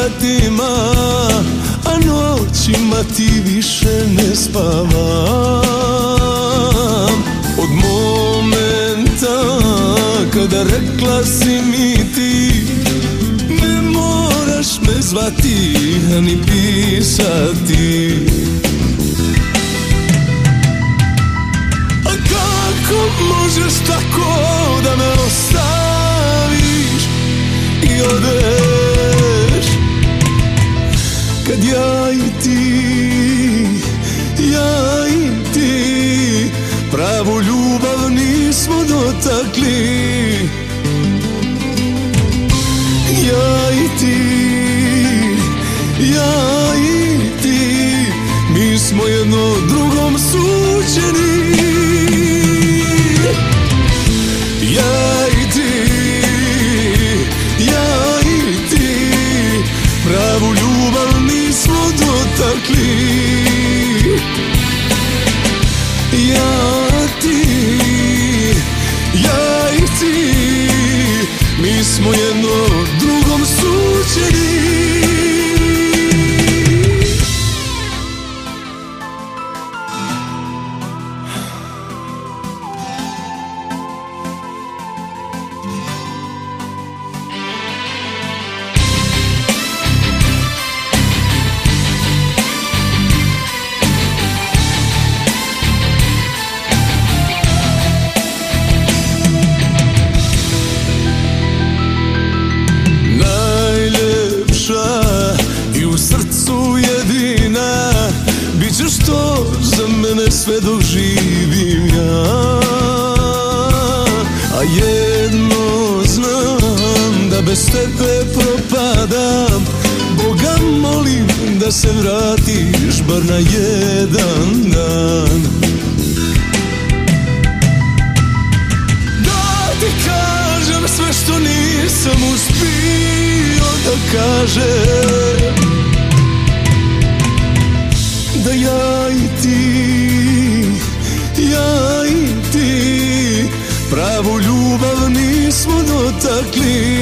vratima A noćima ti više ne spavam. Od momenta kada rekla si mi ti Ne moraš me zvati, ni pisati. A kako možeš tako da me ostaviš i odeš Kad ja i ti, ja i ti Pravu ljubav nismo dotakli dotakli Ja mene sve dok živim ja. A jedno znam da bez tebe propadam. Boga molim da se vratiš bar na jedan dan. Da ti kažem sve što nisam uspio da kažem. Da ja i ti, ja